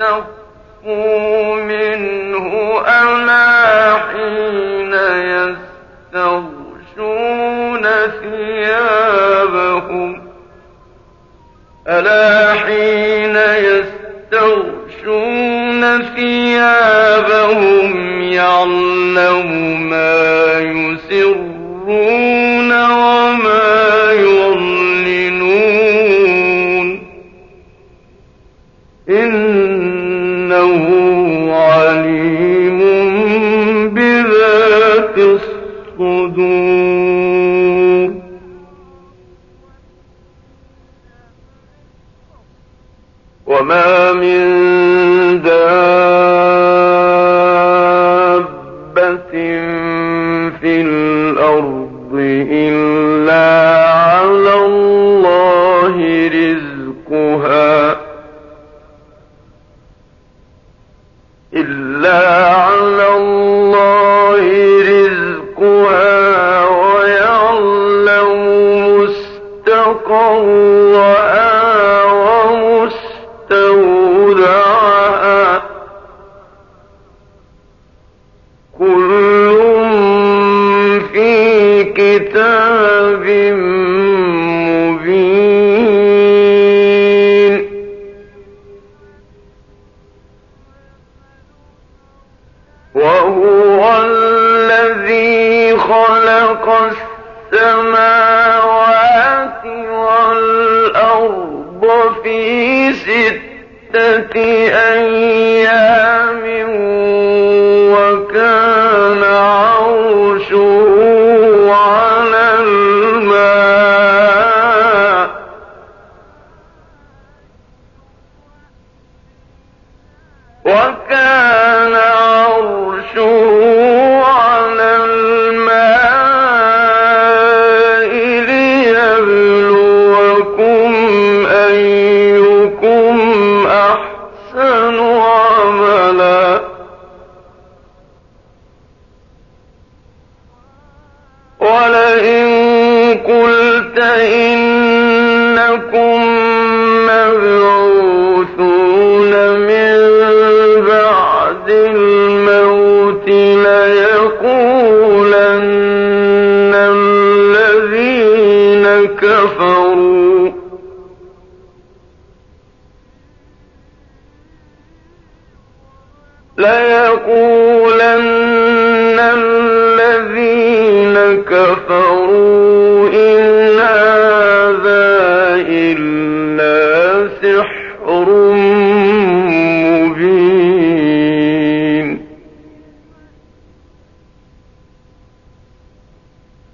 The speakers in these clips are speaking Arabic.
يستخفوا منه ألا حين يستغشون ثيابهم؟ ألا حين يستغشون ثيابهم يعلم ما يسرون وما من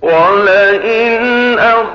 مفتريات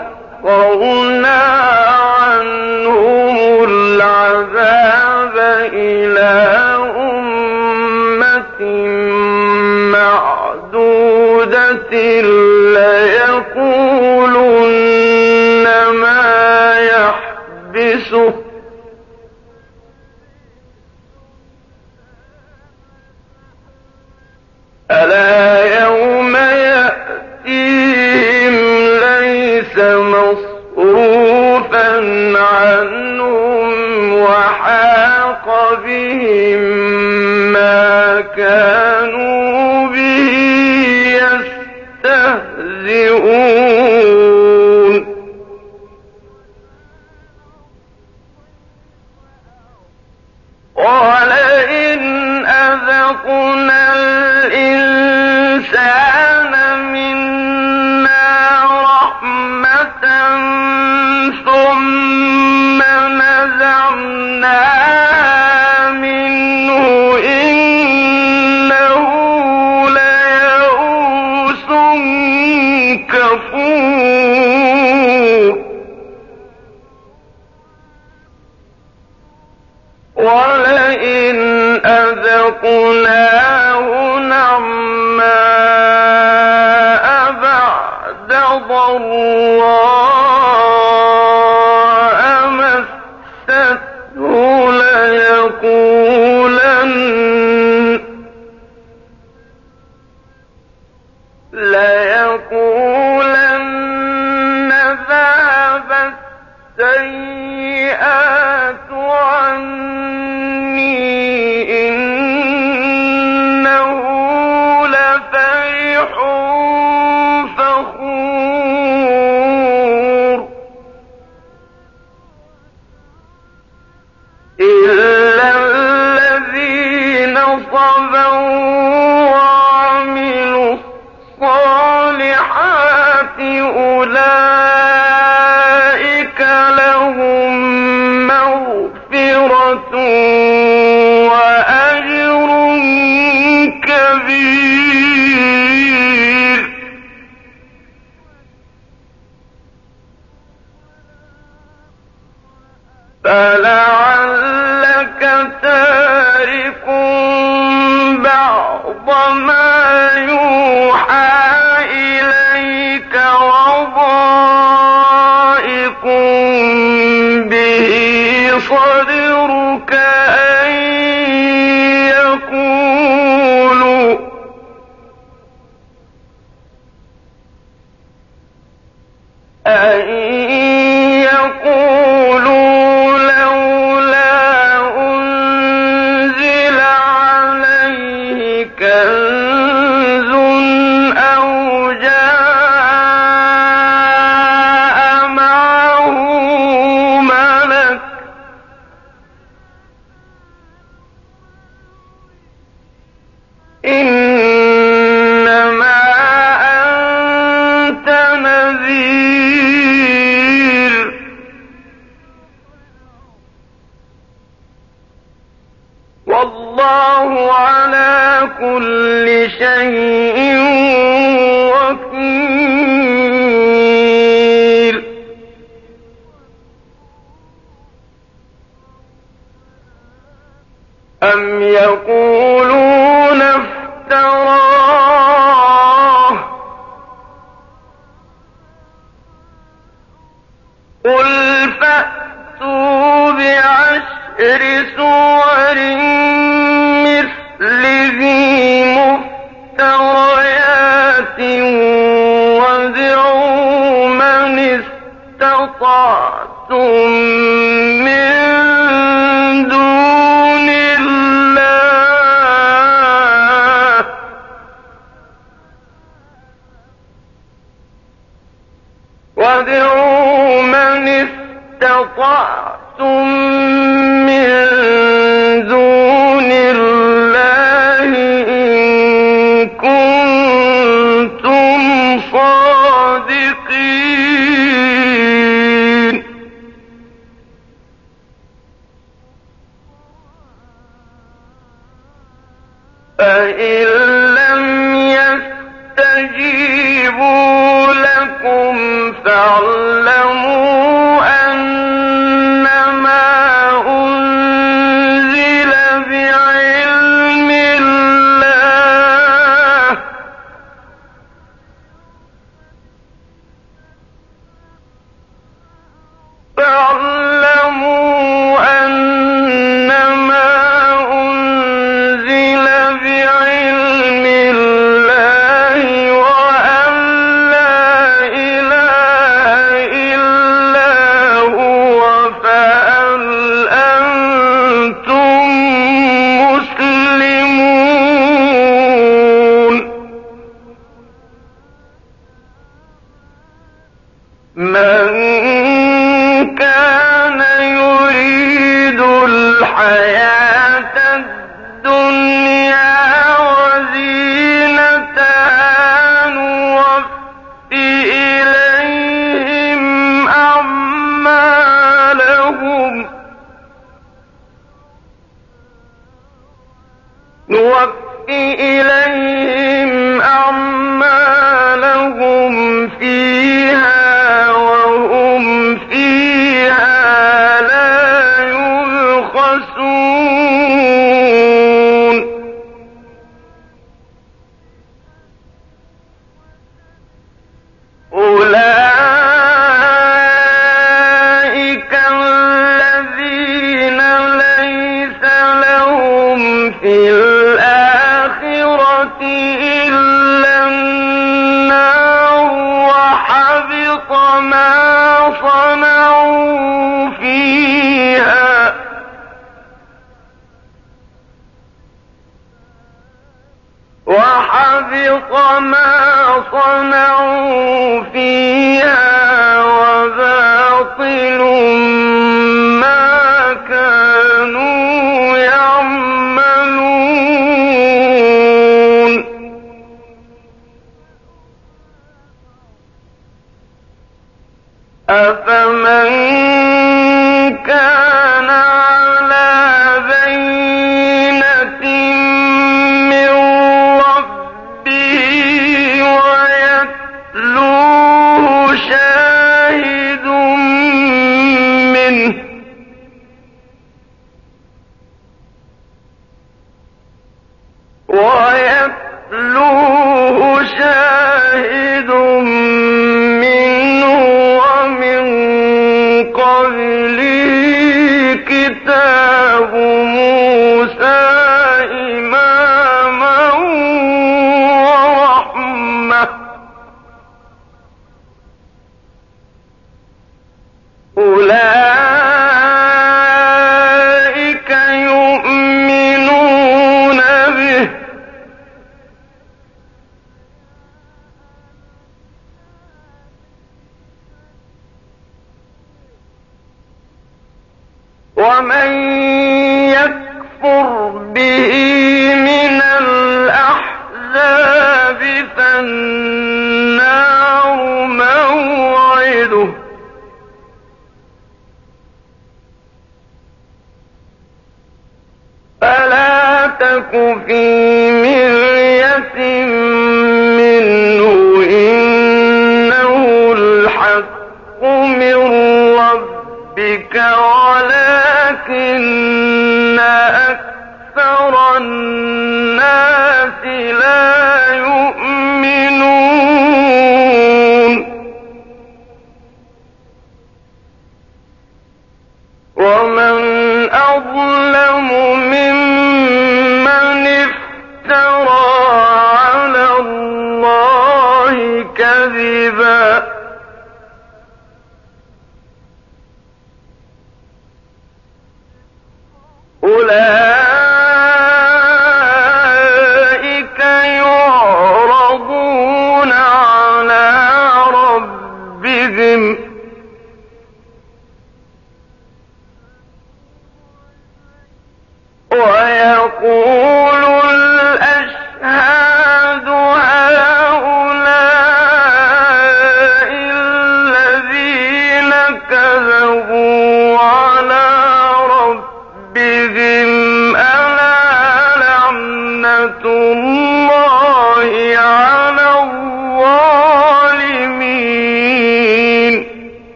نوفي إليه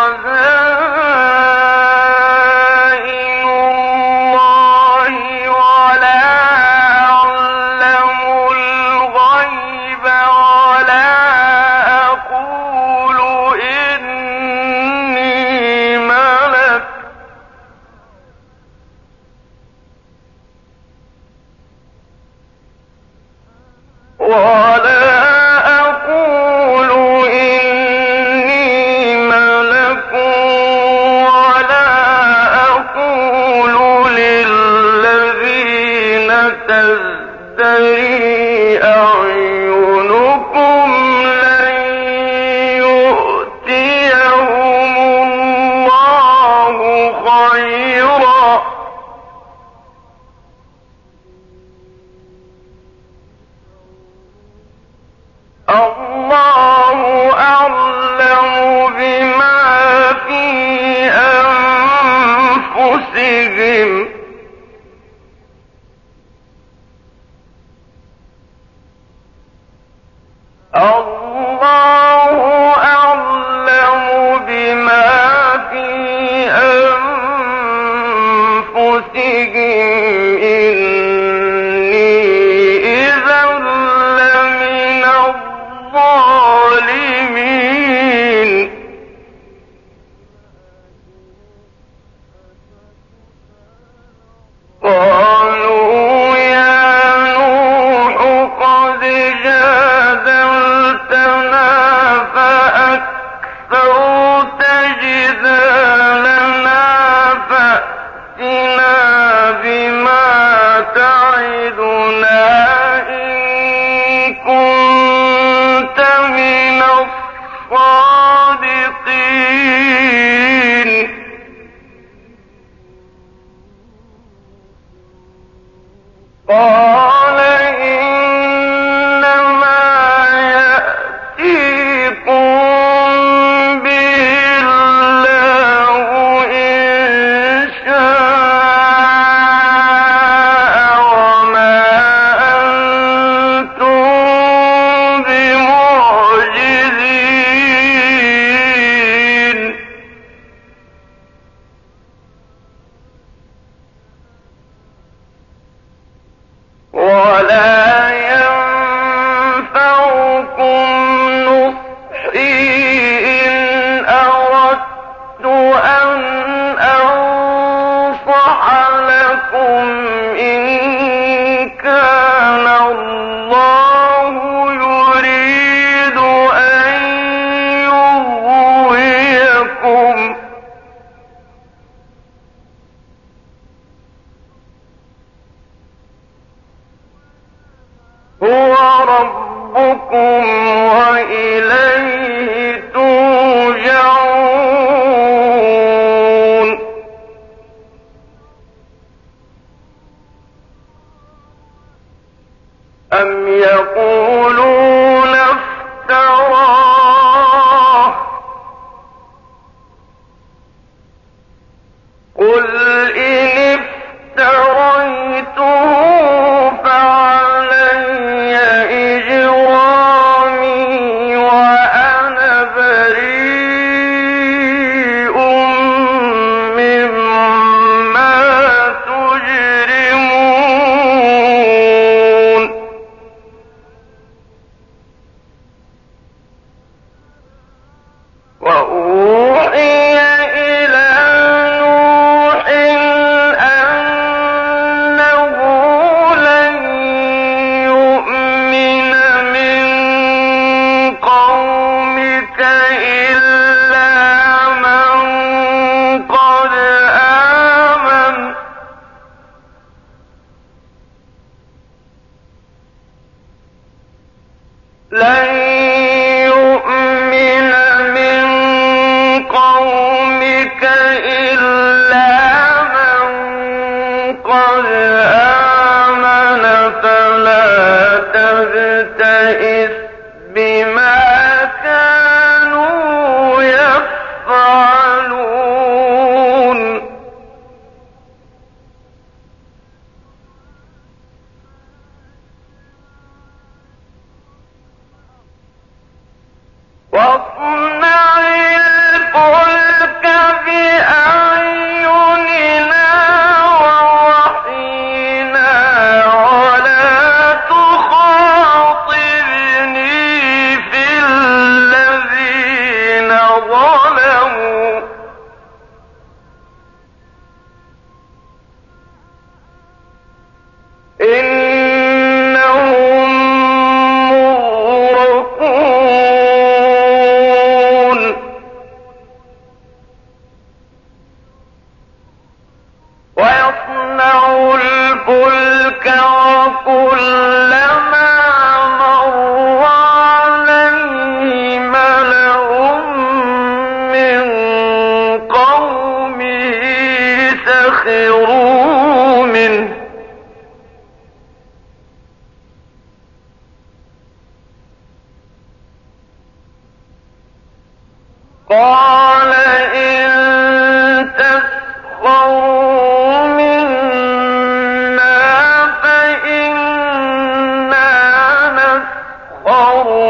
وذا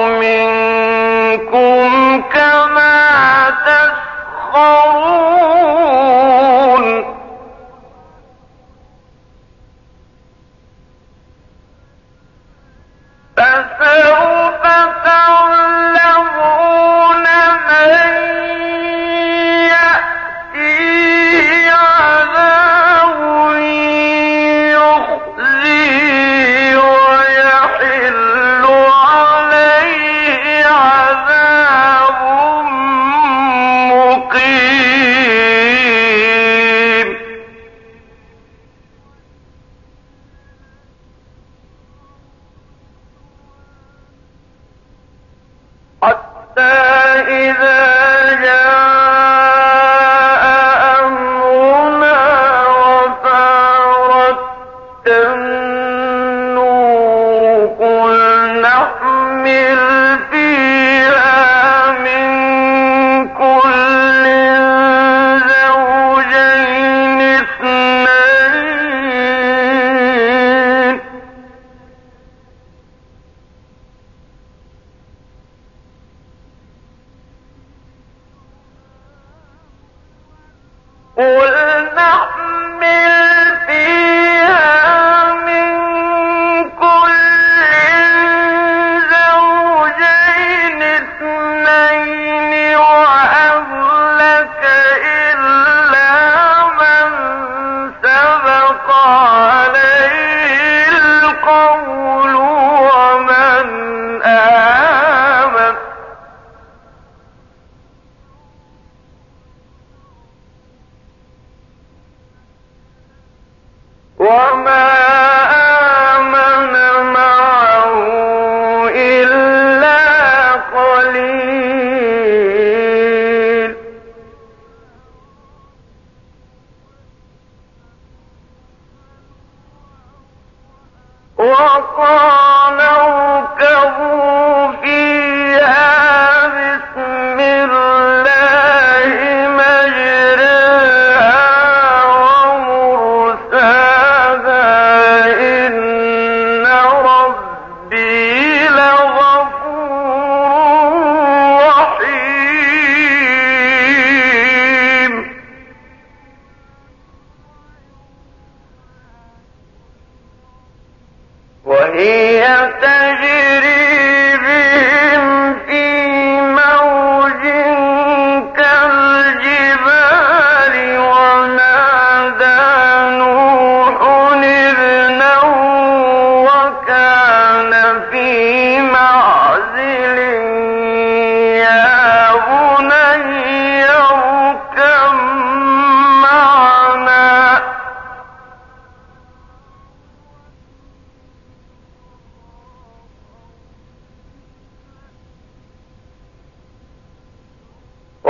من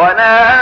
ولا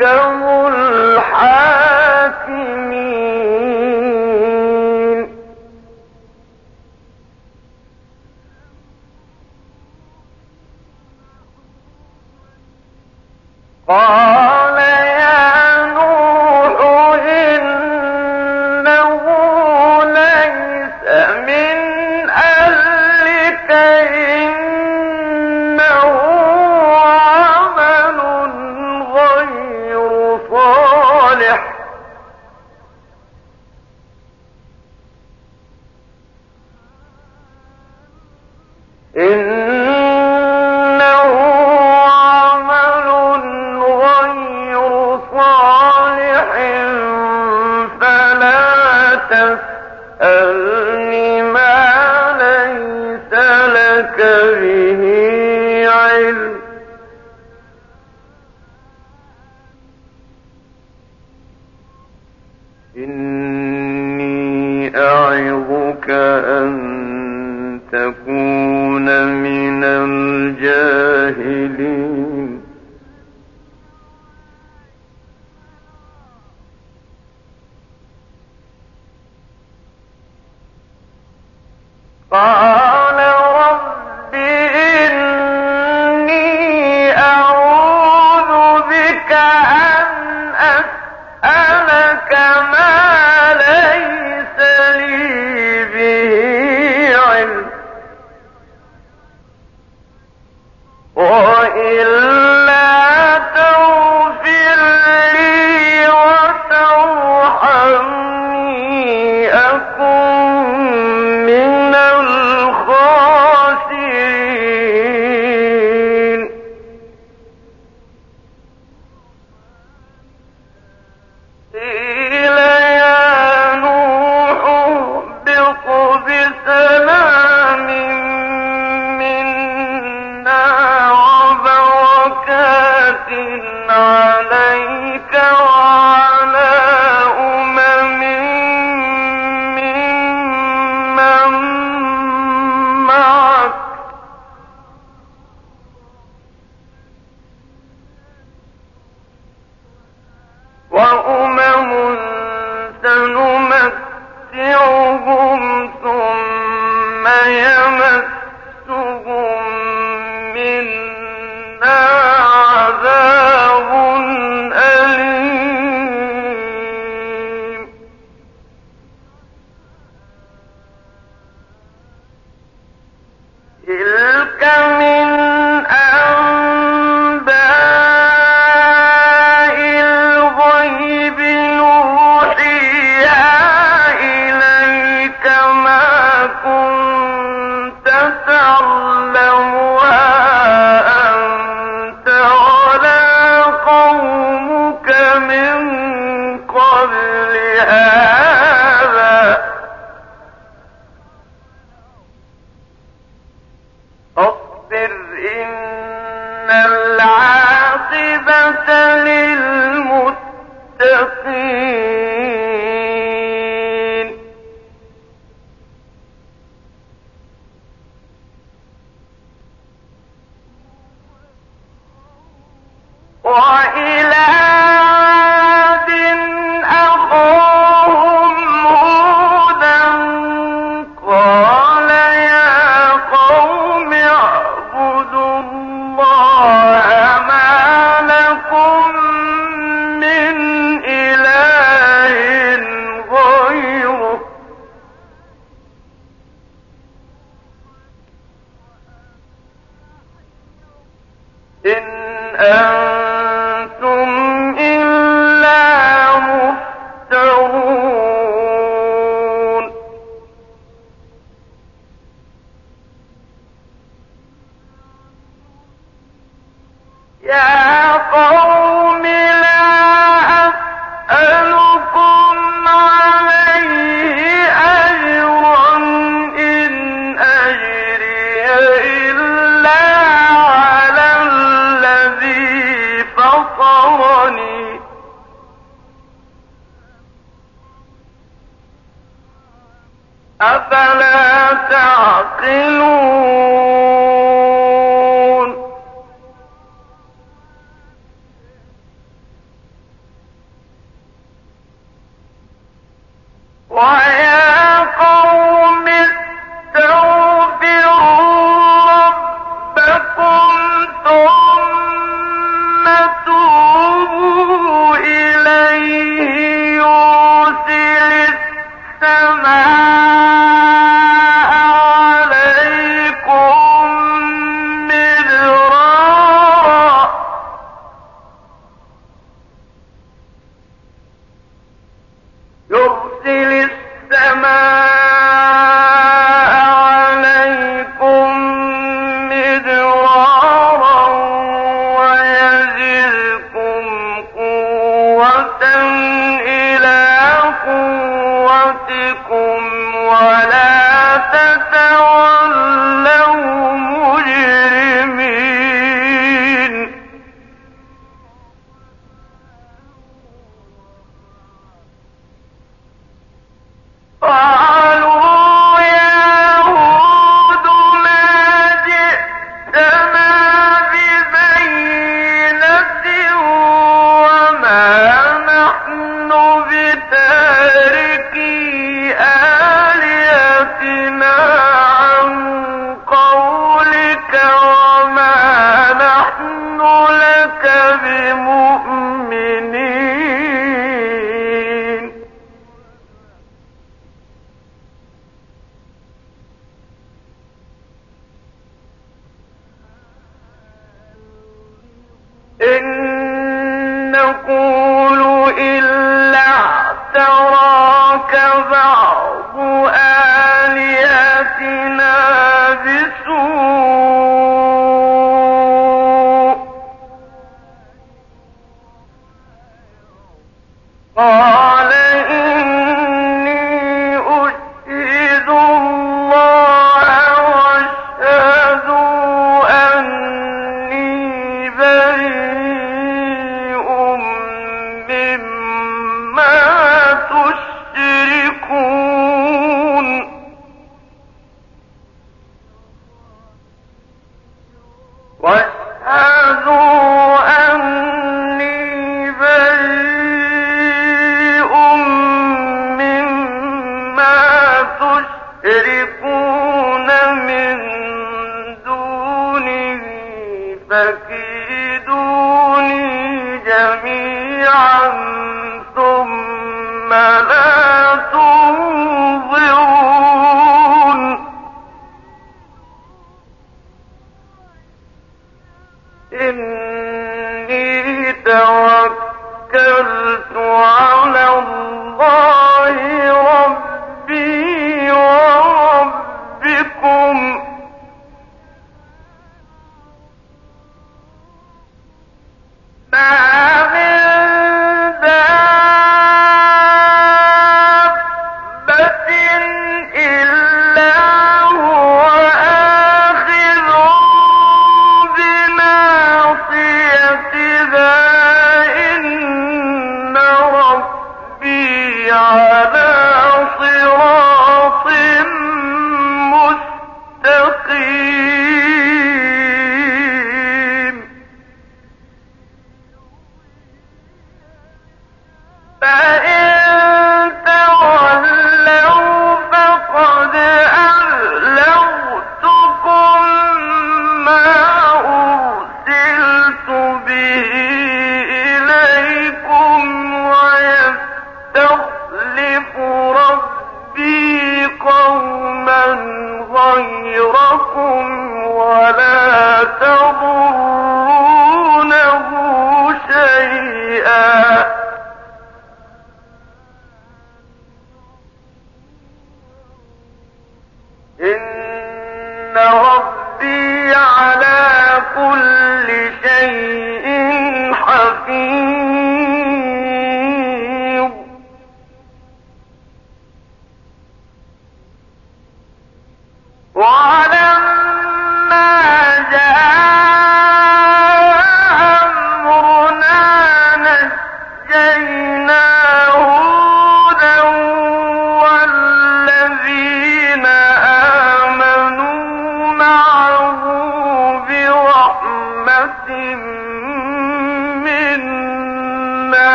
وإن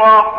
آمنوا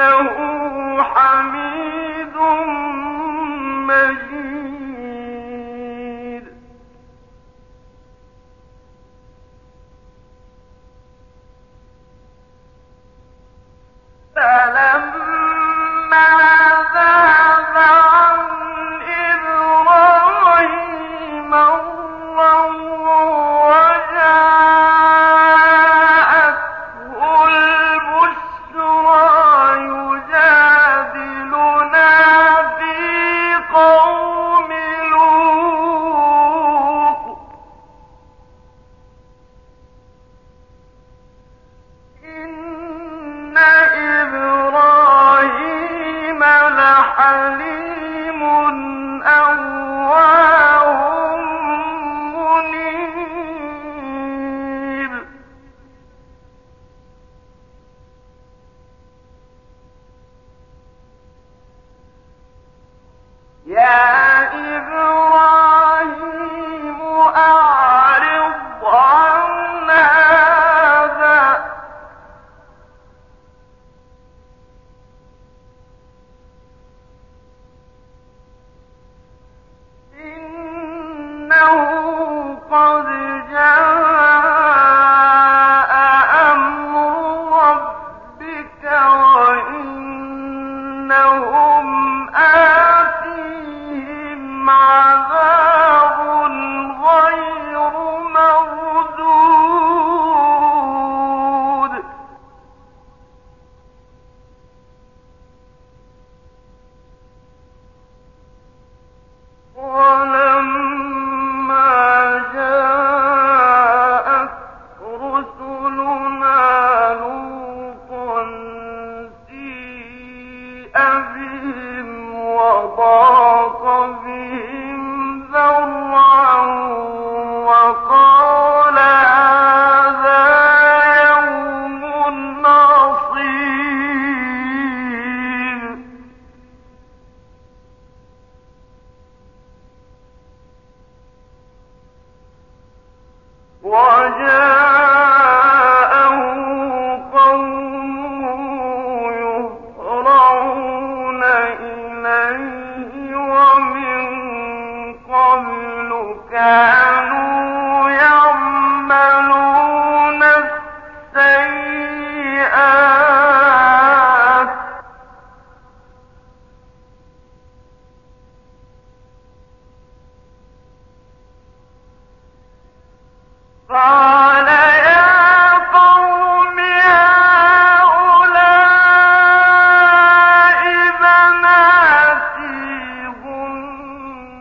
إليه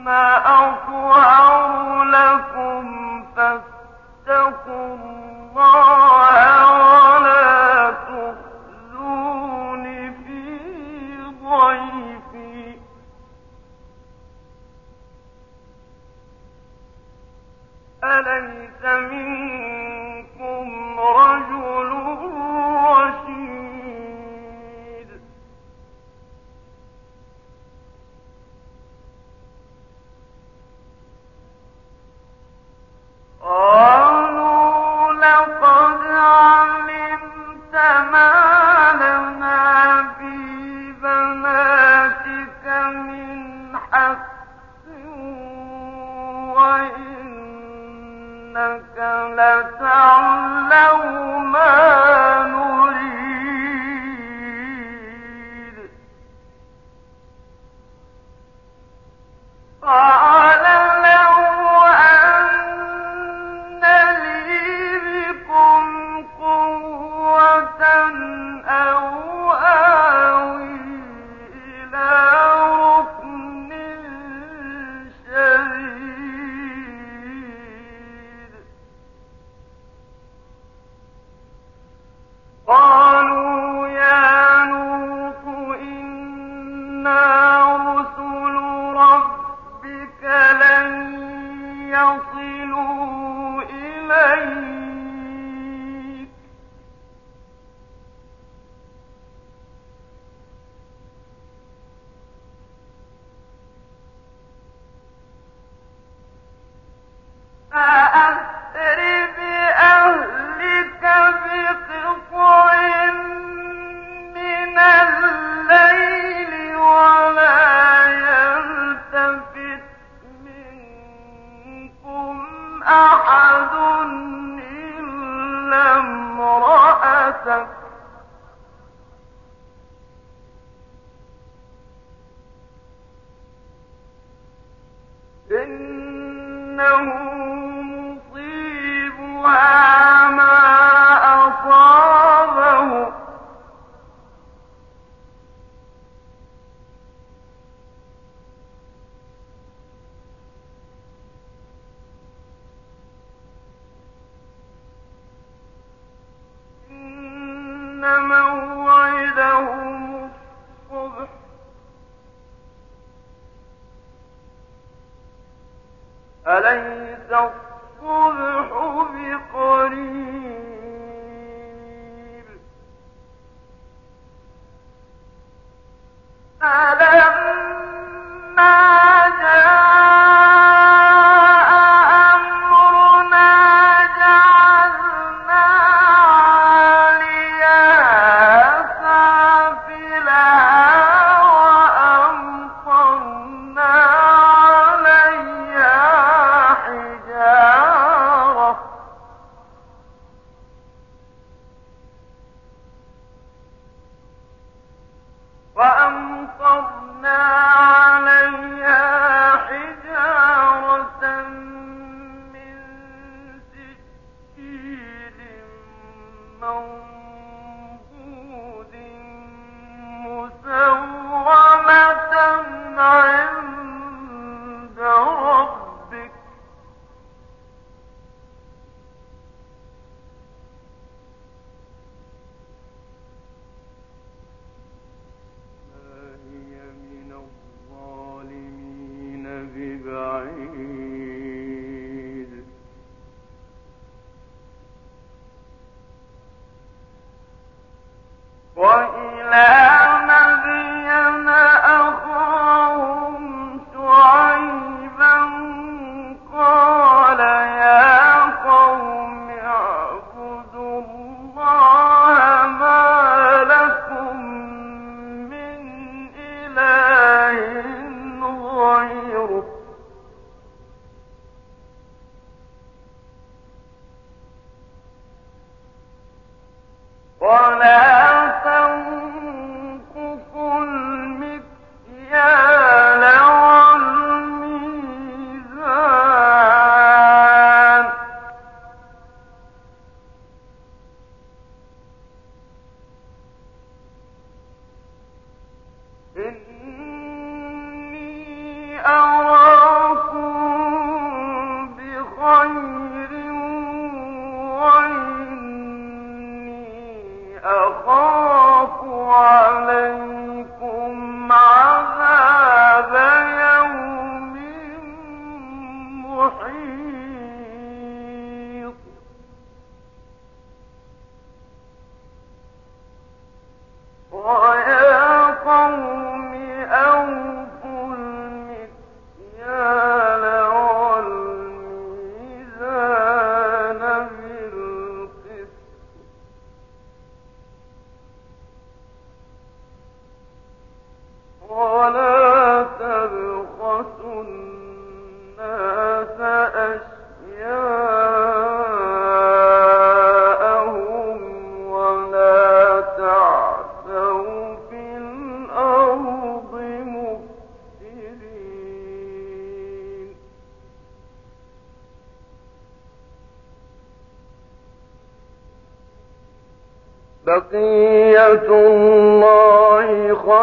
أطهرنا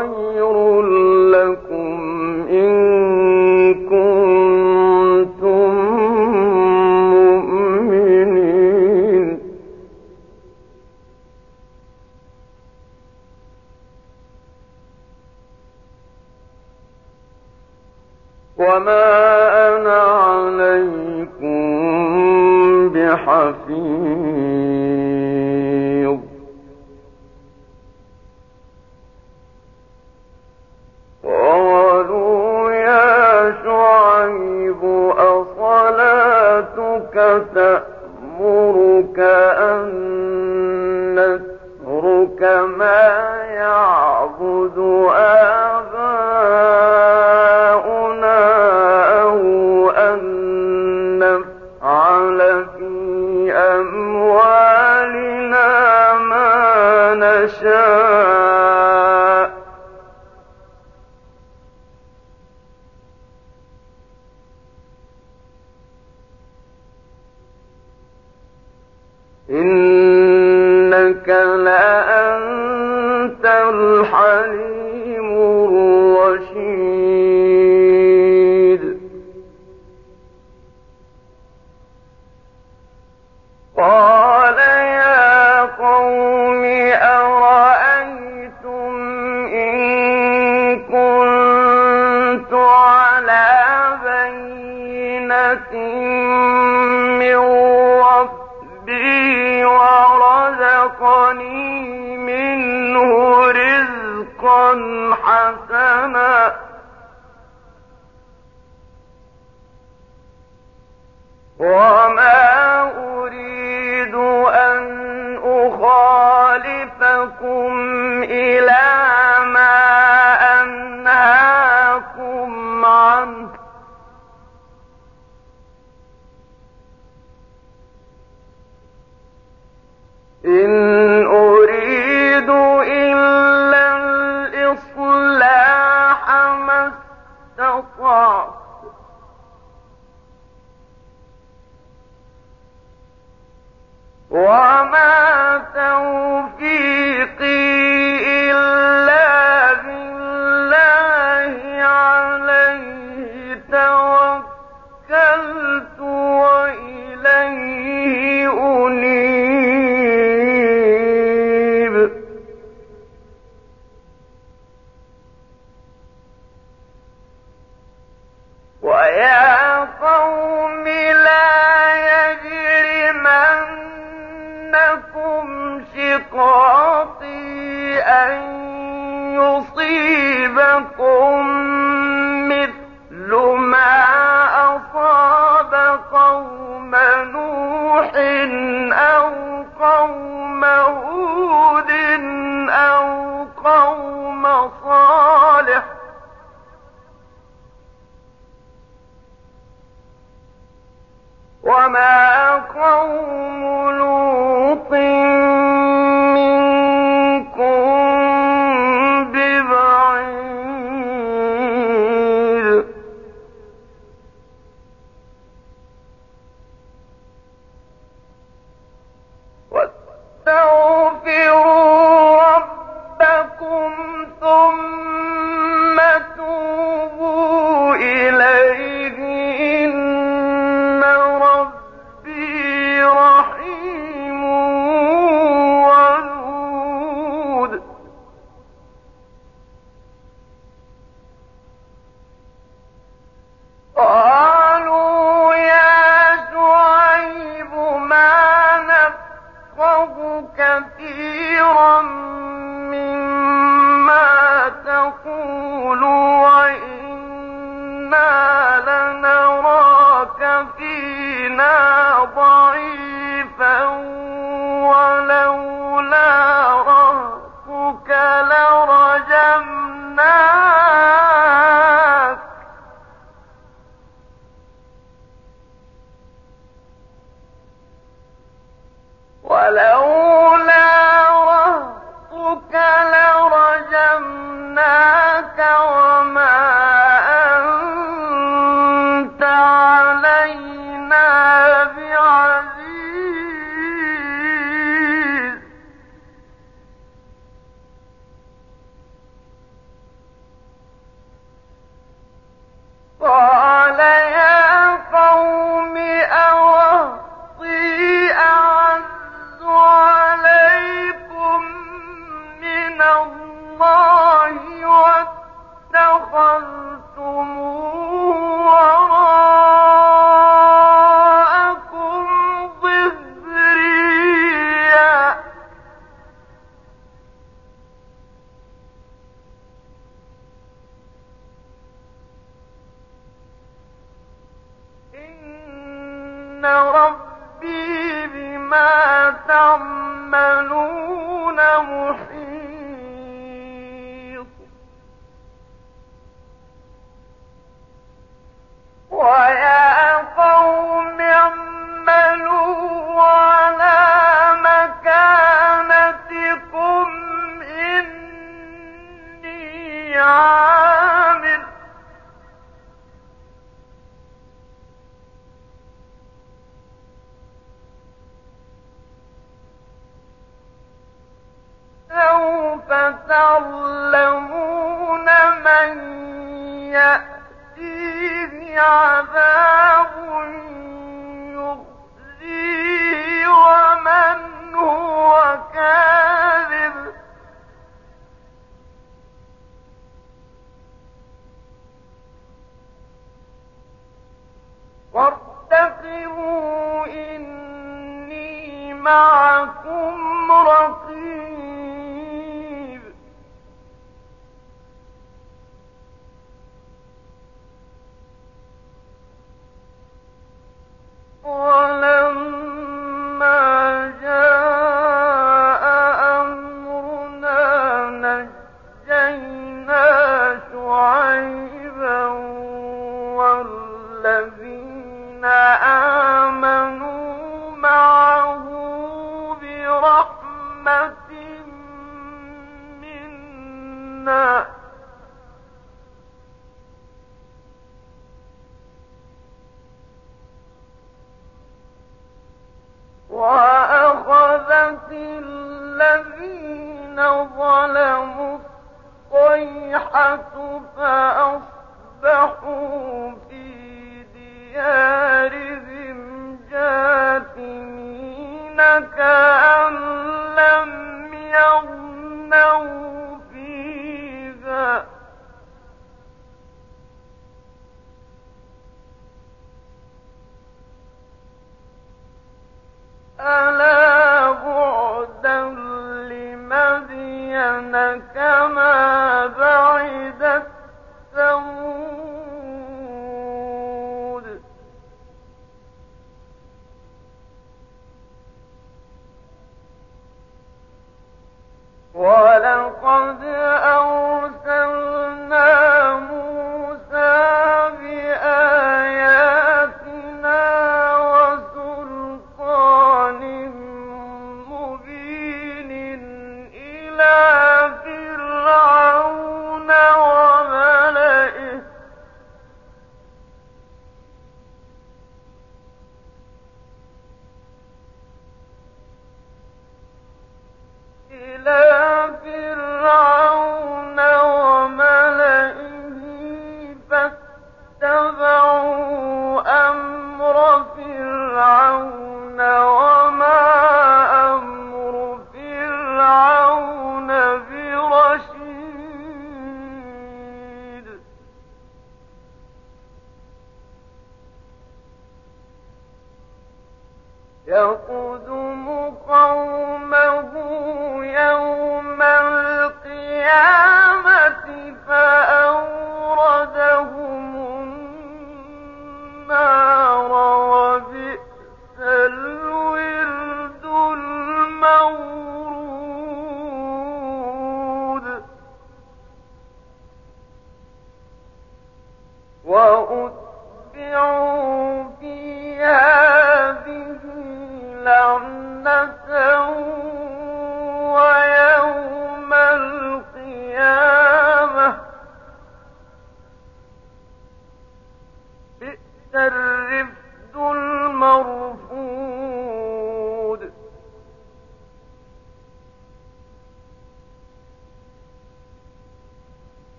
خير لكم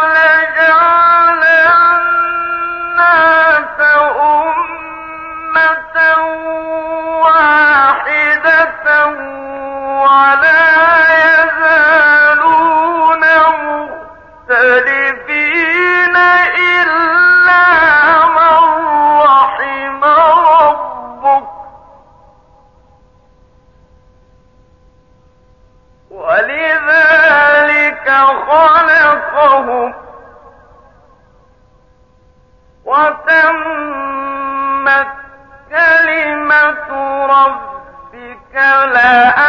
لجعل وتمت كلمة ربك لأملأن